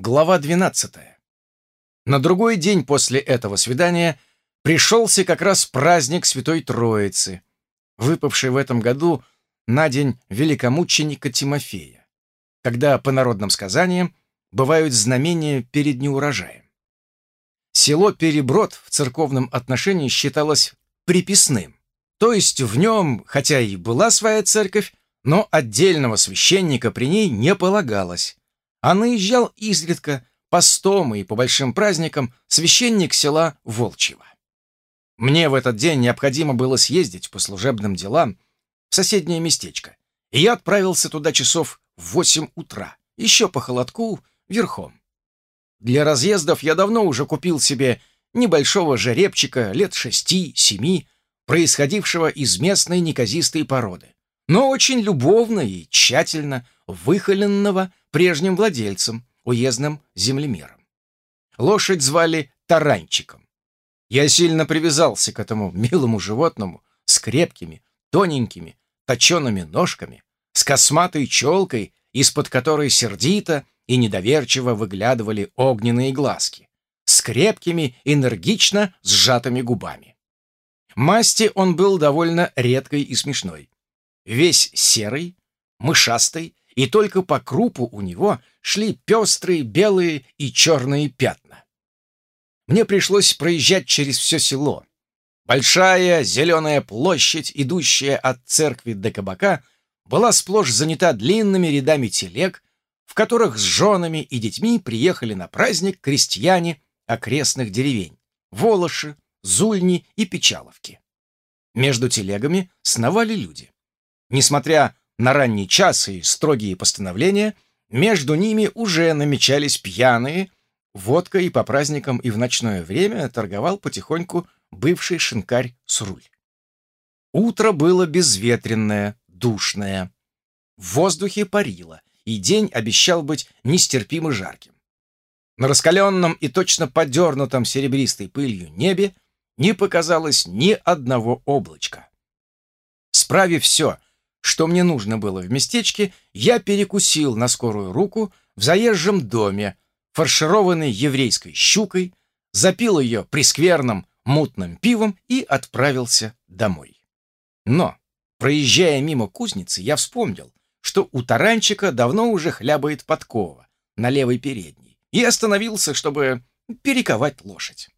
Глава 12. На другой день после этого свидания пришелся как раз праздник Святой Троицы, выпавший в этом году на день великомученика Тимофея, когда, по народным сказаниям, бывают знамения перед неурожаем. Село Переброд в церковном отношении считалось приписным, то есть в нем, хотя и была своя церковь, но отдельного священника при ней не полагалось, а наезжал изредка постом и по большим праздникам священник села Волчьего. Мне в этот день необходимо было съездить по служебным делам в соседнее местечко, и я отправился туда часов в восемь утра, еще по холодку, верхом. Для разъездов я давно уже купил себе небольшого жеребчика лет шести-семи, происходившего из местной неказистой породы, но очень любовно и тщательно выхоленного прежним владельцем, уездным землемером. Лошадь звали Таранчиком. Я сильно привязался к этому милому животному с крепкими, тоненькими, точеными ножками, с косматой челкой, из-под которой сердито и недоверчиво выглядывали огненные глазки, с крепкими, энергично сжатыми губами. Масти он был довольно редкой и смешной. Весь серый, мышастый, и только по крупу у него шли пестрые белые и черные пятна. Мне пришлось проезжать через все село. Большая зеленая площадь, идущая от церкви до кабака, была сплошь занята длинными рядами телег, в которых с женами и детьми приехали на праздник крестьяне окрестных деревень — Волоши, Зульни и Печаловки. Между телегами сновали люди. Несмотря на ранний час и строгие постановления, между ними уже намечались пьяные, водкой и по праздникам и в ночное время торговал потихоньку бывший шинкарь Сруль. Утро было безветренное, душное. В воздухе парило, и день обещал быть нестерпимо жарким. На раскаленном и точно подернутом серебристой пылью небе не показалось ни одного облачка. Справив все, что мне нужно было в местечке, я перекусил на скорую руку в заезжем доме, фаршированной еврейской щукой, запил ее прискверным мутным пивом и отправился домой. Но, проезжая мимо кузницы, я вспомнил, что у таранчика давно уже хлябает подкова на левой передней, и остановился, чтобы перековать лошадь.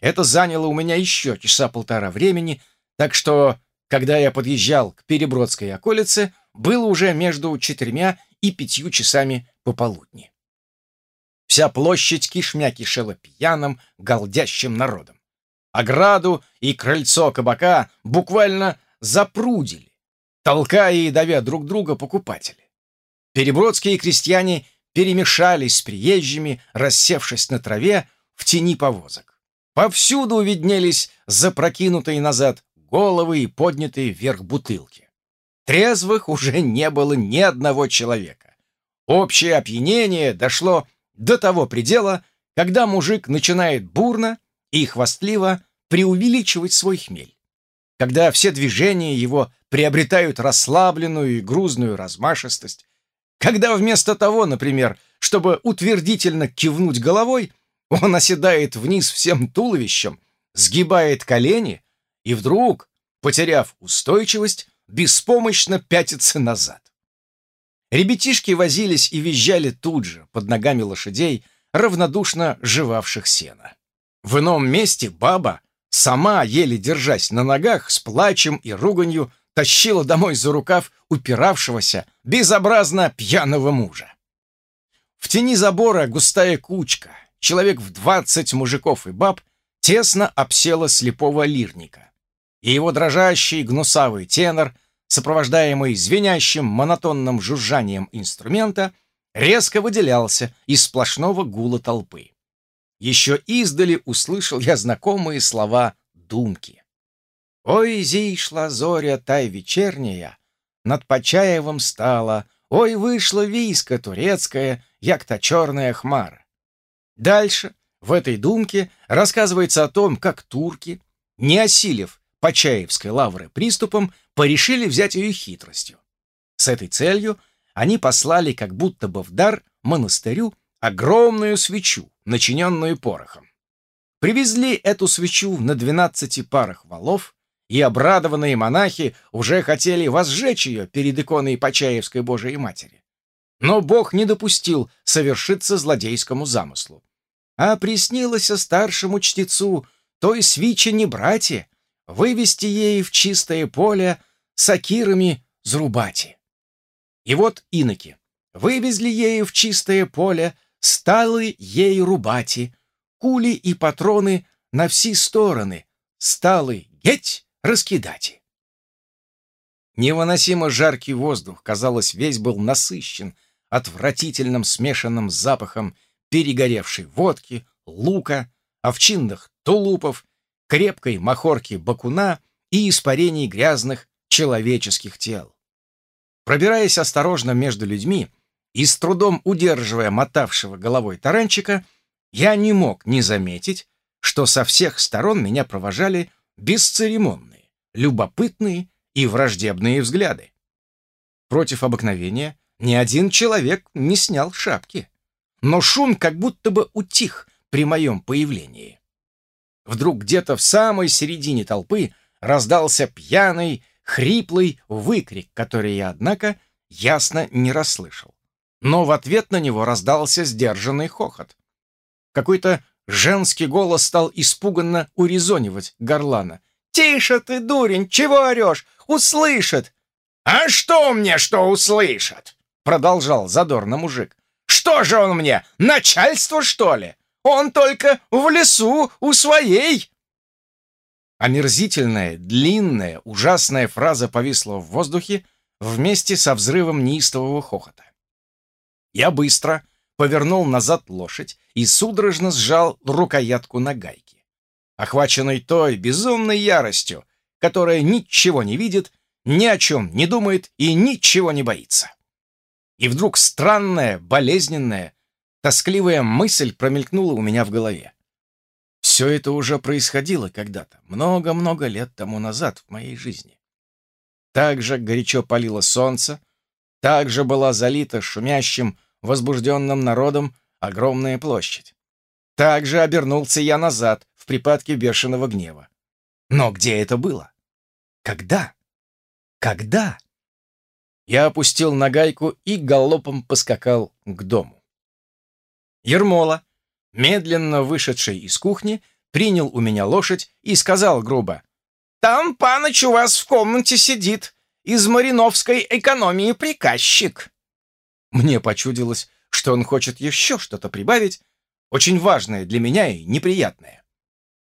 Это заняло у меня еще часа полтора времени, так что когда я подъезжал к Перебродской околице, было уже между четырьмя и пятью часами пополудни. Вся площадь кишмя кишела пьяным, голдящим народом. Ограду и крыльцо кабака буквально запрудили, толкая и давя друг друга покупатели. Перебродские крестьяне перемешались с приезжими, рассевшись на траве в тени повозок. Повсюду виднелись запрокинутые назад головы и поднятые вверх бутылки. Трезвых уже не было ни одного человека. Общее опьянение дошло до того предела, когда мужик начинает бурно и хвастливо преувеличивать свой хмель. Когда все движения его приобретают расслабленную и грузную размашистость, когда вместо того, например, чтобы утвердительно кивнуть головой, он оседает вниз всем туловищем, сгибает колени и вдруг, потеряв устойчивость, беспомощно пятится назад. Ребятишки возились и визжали тут же, под ногами лошадей, равнодушно жевавших сено. В ином месте баба, сама, еле держась на ногах, с плачем и руганью, тащила домой за рукав упиравшегося, безобразно пьяного мужа. В тени забора густая кучка, человек в двадцать мужиков и баб, тесно обсела слепого лирника и его дрожащий гнусавый тенор, сопровождаемый звенящим монотонным жужжанием инструмента, резко выделялся из сплошного гула толпы. Еще издали услышал я знакомые слова думки. «Ой, зишла зоря тай вечерняя, над Почаевым стала, ой, вышла виска турецкая, як та черная хмара». Дальше в этой думке рассказывается о том, как турки, не осилив Почаевской лавры приступом, порешили взять ее хитростью. С этой целью они послали как будто бы в дар монастырю огромную свечу, начиненную порохом. Привезли эту свечу на двенадцати парах валов, и обрадованные монахи уже хотели возжечь ее перед иконой Почаевской Божией Матери. Но Бог не допустил совершиться злодейскому замыслу. А приснилось старшему чтецу той свечи не братья, вывести ей в чистое поле сакирами зрубати. И вот иноки вывезли ею в чистое поле, сталы ей рубати, кули и патроны на все стороны, сталы геть раскидати. Невыносимо жаркий воздух, казалось, весь был насыщен отвратительным смешанным запахом перегоревшей водки, лука, овчинных тулупов, крепкой махорки бакуна и испарений грязных человеческих тел. Пробираясь осторожно между людьми и с трудом удерживая мотавшего головой таранчика, я не мог не заметить, что со всех сторон меня провожали бесцеремонные, любопытные и враждебные взгляды. Против обыкновения ни один человек не снял шапки, но шум как будто бы утих при моем появлении. Вдруг где-то в самой середине толпы раздался пьяный, хриплый выкрик, который я, однако, ясно не расслышал. Но в ответ на него раздался сдержанный хохот. Какой-то женский голос стал испуганно урезонивать горлана. «Тише ты, дурень, чего орешь? Услышат!» «А что мне, что услышат?» Продолжал задорно мужик. «Что же он мне, начальство, что ли? Он только в лесу у своей!» Омерзительная, длинная, ужасная фраза повисла в воздухе вместе со взрывом неистового хохота. Я быстро повернул назад лошадь и судорожно сжал рукоятку на гайке. Охваченный той безумной яростью, которая ничего не видит, ни о чем не думает и ничего не боится. И вдруг странная, болезненная, тоскливая мысль промелькнула у меня в голове. Все это уже происходило когда-то, много-много лет тому назад в моей жизни. Так же горячо палило солнце, так же была залита шумящим, возбужденным народом огромная площадь. Так же обернулся я назад в припадке бешеного гнева. Но где это было? Когда? Когда? Я опустил нагайку и галопом поскакал к дому. Ермола, медленно вышедший из кухни, принял у меня лошадь и сказал грубо, «Там паныч у вас в комнате сидит, из мариновской экономии приказчик». Мне почудилось, что он хочет еще что-то прибавить, очень важное для меня и неприятное.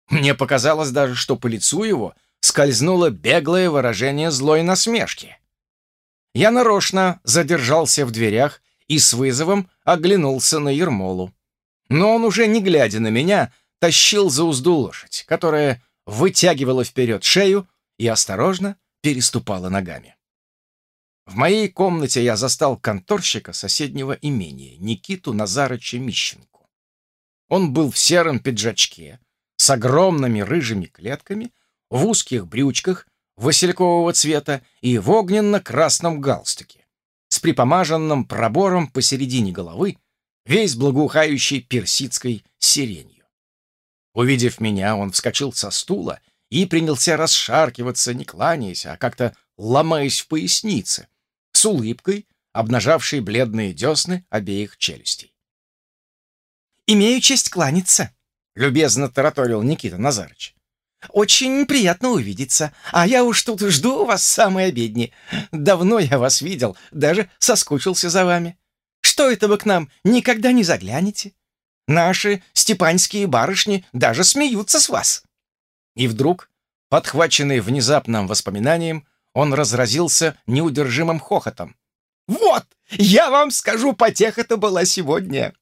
Мне показалось даже, что по лицу его скользнуло беглое выражение злой насмешки. Я нарочно задержался в дверях и с вызовом оглянулся на Ермолу. Но он уже, не глядя на меня, тащил за узду лошадь, которая вытягивала вперед шею и осторожно переступала ногами. В моей комнате я застал конторщика соседнего имения, Никиту Назарыча Мищенку. Он был в сером пиджачке, с огромными рыжими клетками, в узких брючках василькового цвета и в огненно-красном галстуке, с припомаженным пробором посередине головы, весь благоухающий персидской сиренью. Увидев меня, он вскочил со стула и принялся расшаркиваться, не кланяясь, а как-то ломаясь в пояснице, с улыбкой, обнажавшей бледные десны обеих челюстей. «Имею честь кланяться», — любезно тараторил Никита Назарыч. «Очень приятно увидеться, а я уж тут жду вас в самой обедни. Давно я вас видел, даже соскучился за вами. Что это вы к нам никогда не заглянете? Наши степанские барышни даже смеются с вас». И вдруг, подхваченный внезапным воспоминанием, он разразился неудержимым хохотом. «Вот, я вам скажу, потеха-то была сегодня!»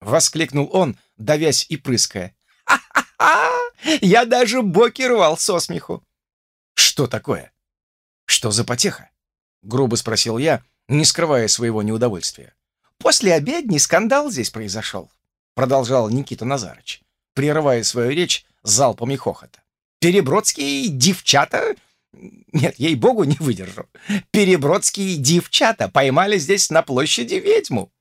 Воскликнул он, давясь и прыская. «Ха-ха-ха! Я даже боки рвал со смеху!» «Что такое? Что за потеха?» Грубо спросил я, не скрывая своего неудовольствия. «После обедни скандал здесь произошел», продолжал Никита Назарыч, прерывая свою речь залпами хохота. «Перебродские девчата нет, ей-богу, не выдержу. Перебродские девчата поймали здесь на площади ведьму.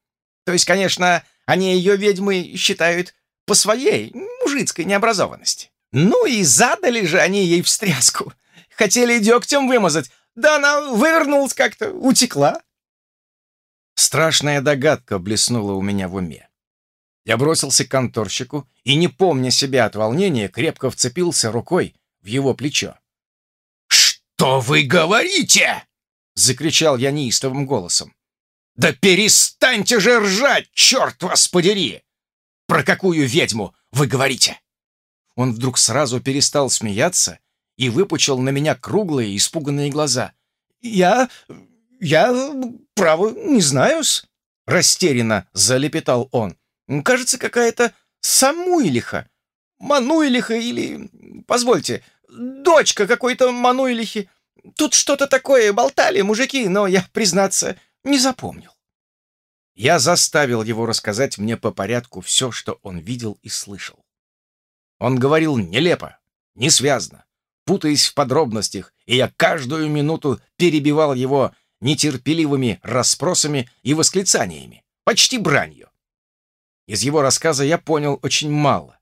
То есть, конечно, Они ее ведьмой считают по своей мужицкой необразованности. Ну и задали же они ей встряску. Хотели дегтем вымазать, да она вывернулась как-то, утекла. Страшная догадка блеснула у меня в уме. Я бросился к конторщику и, не помня себя от волнения, крепко вцепился рукой в его плечо. «Что вы говорите?» — закричал я неистовым голосом. «Да перестаньте же ржать, черт вас подери! Про какую ведьму вы говорите?» Он вдруг сразу перестал смеяться и выпучил на меня круглые, испуганные глаза. «Я... я, право, не знаю-с», — растерянно залепетал он. «Кажется, какая-то Самуилиха, Мануилиха или... Позвольте, дочка какой-то Мануилихи. Тут что-то такое болтали мужики, но я, признаться, не запомнил». Я заставил его рассказать мне по порядку все, что он видел и слышал. Он говорил нелепо, несвязно, путаясь в подробностях, и я каждую минуту перебивал его нетерпеливыми расспросами и восклицаниями, почти бранью. Из его рассказа я понял очень мало,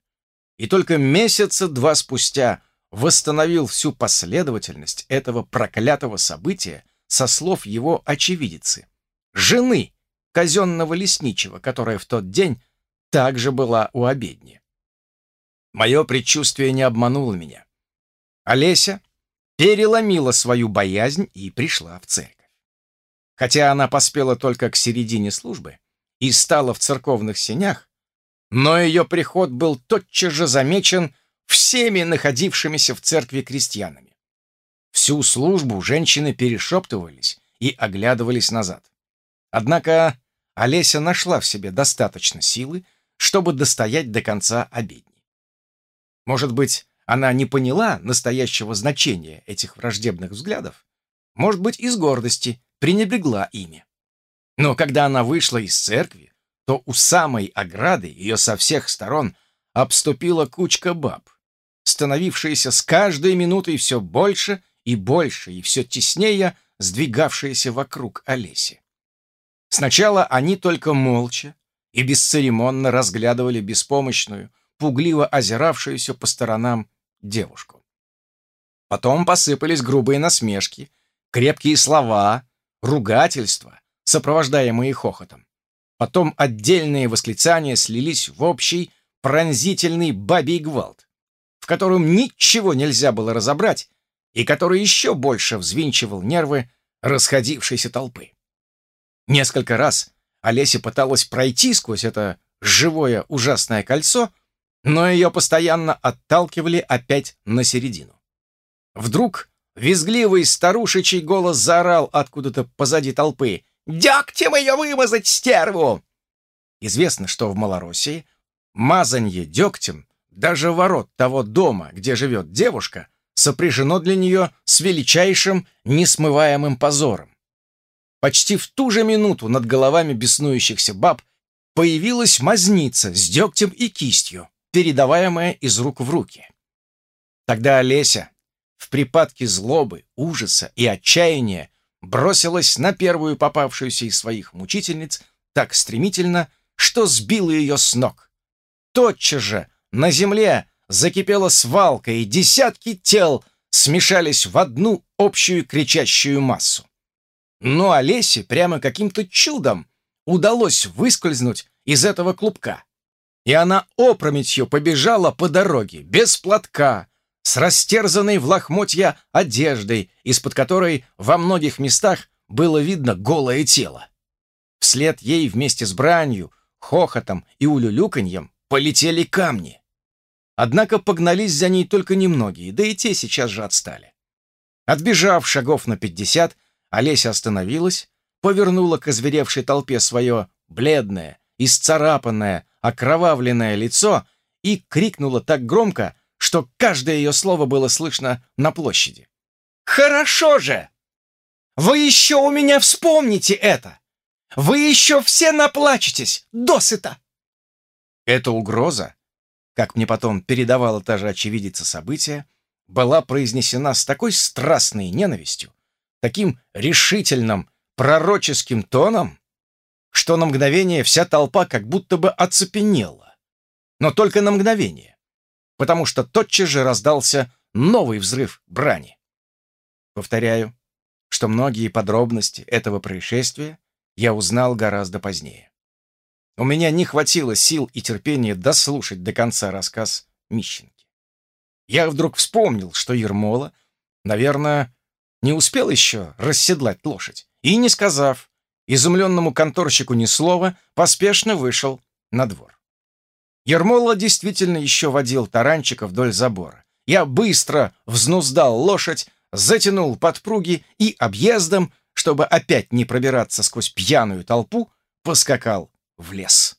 и только месяца два спустя восстановил всю последовательность этого проклятого события со слов его очевидицы, жены казенного лесничего, которая в тот день также была у обедни. Мое предчувствие не обмануло меня. Олеся переломила свою боязнь и пришла в церковь. Хотя она поспела только к середине службы и стала в церковных сенях, но ее приход был тотчас же замечен всеми находившимися в церкви крестьянами. Всю службу женщины перешептывались и оглядывались назад. Однако Олеся нашла в себе достаточно силы, чтобы достоять до конца обедни. Может быть, она не поняла настоящего значения этих враждебных взглядов? Может быть, из гордости пренебрегла ими? Но когда она вышла из церкви, то у самой ограды ее со всех сторон обступила кучка баб, становившаяся с каждой минутой все больше и больше, и все теснее сдвигавшаяся вокруг Олеси. Сначала они только молча и бесцеремонно разглядывали беспомощную, пугливо озиравшуюся по сторонам девушку. Потом посыпались грубые насмешки, крепкие слова, ругательства, сопровождаемые хохотом. Потом отдельные восклицания слились в общий пронзительный бабий гвалт, в котором ничего нельзя было разобрать и который еще больше взвинчивал нервы расходившейся толпы. Несколько раз Олеся пыталась пройти сквозь это живое ужасное кольцо, но ее постоянно отталкивали опять на середину. Вдруг визгливый старушечий голос заорал откуда-то позади толпы «Дегтем ее вымазать, стерву!» Известно, что в Малороссии мазанье дегтем даже ворот того дома, где живет девушка, сопряжено для нее с величайшим несмываемым позором. Почти в ту же минуту над головами беснующихся баб появилась мазница с дегтем и кистью передаваемое из рук в руки. Тогда Олеся в припадке злобы, ужаса и отчаяния бросилась на первую попавшуюся из своих мучительниц так стремительно, что сбила ее с ног. Тотчас же на земле закипела свалка, и десятки тел смешались в одну общую кричащую массу. Но Олесе прямо каким-то чудом удалось выскользнуть из этого клубка и она опрометью побежала по дороге, без платка, с растерзанной в лохмотья одеждой, из-под которой во многих местах было видно голое тело. Вслед ей вместе с бранью, хохотом и улюлюканьем полетели камни. Однако погнались за ней только немногие, да и те сейчас же отстали. Отбежав шагов на пятьдесят, Олеся остановилась, повернула к озверевшей толпе свое бледное, исцарапанное, окровавленное лицо и крикнула так громко, что каждое ее слово было слышно на площади. «Хорошо же! Вы еще у меня вспомните это! Вы еще все наплачетесь, досыта!» Эта угроза, как мне потом передавала та же очевидица события, была произнесена с такой страстной ненавистью, таким решительным, пророческим тоном, что на мгновение вся толпа как будто бы оцепенела. Но только на мгновение, потому что тотчас же раздался новый взрыв брани. Повторяю, что многие подробности этого происшествия я узнал гораздо позднее. У меня не хватило сил и терпения дослушать до конца рассказ Мищенки. Я вдруг вспомнил, что Ермола, наверное, не успел еще расседлать лошадь, и, не сказав изумленному конторщику ни слова, поспешно вышел на двор. Ермола действительно еще водил таранчика вдоль забора. Я быстро взнуздал лошадь, затянул подпруги и объездом, чтобы опять не пробираться сквозь пьяную толпу, поскакал в лес.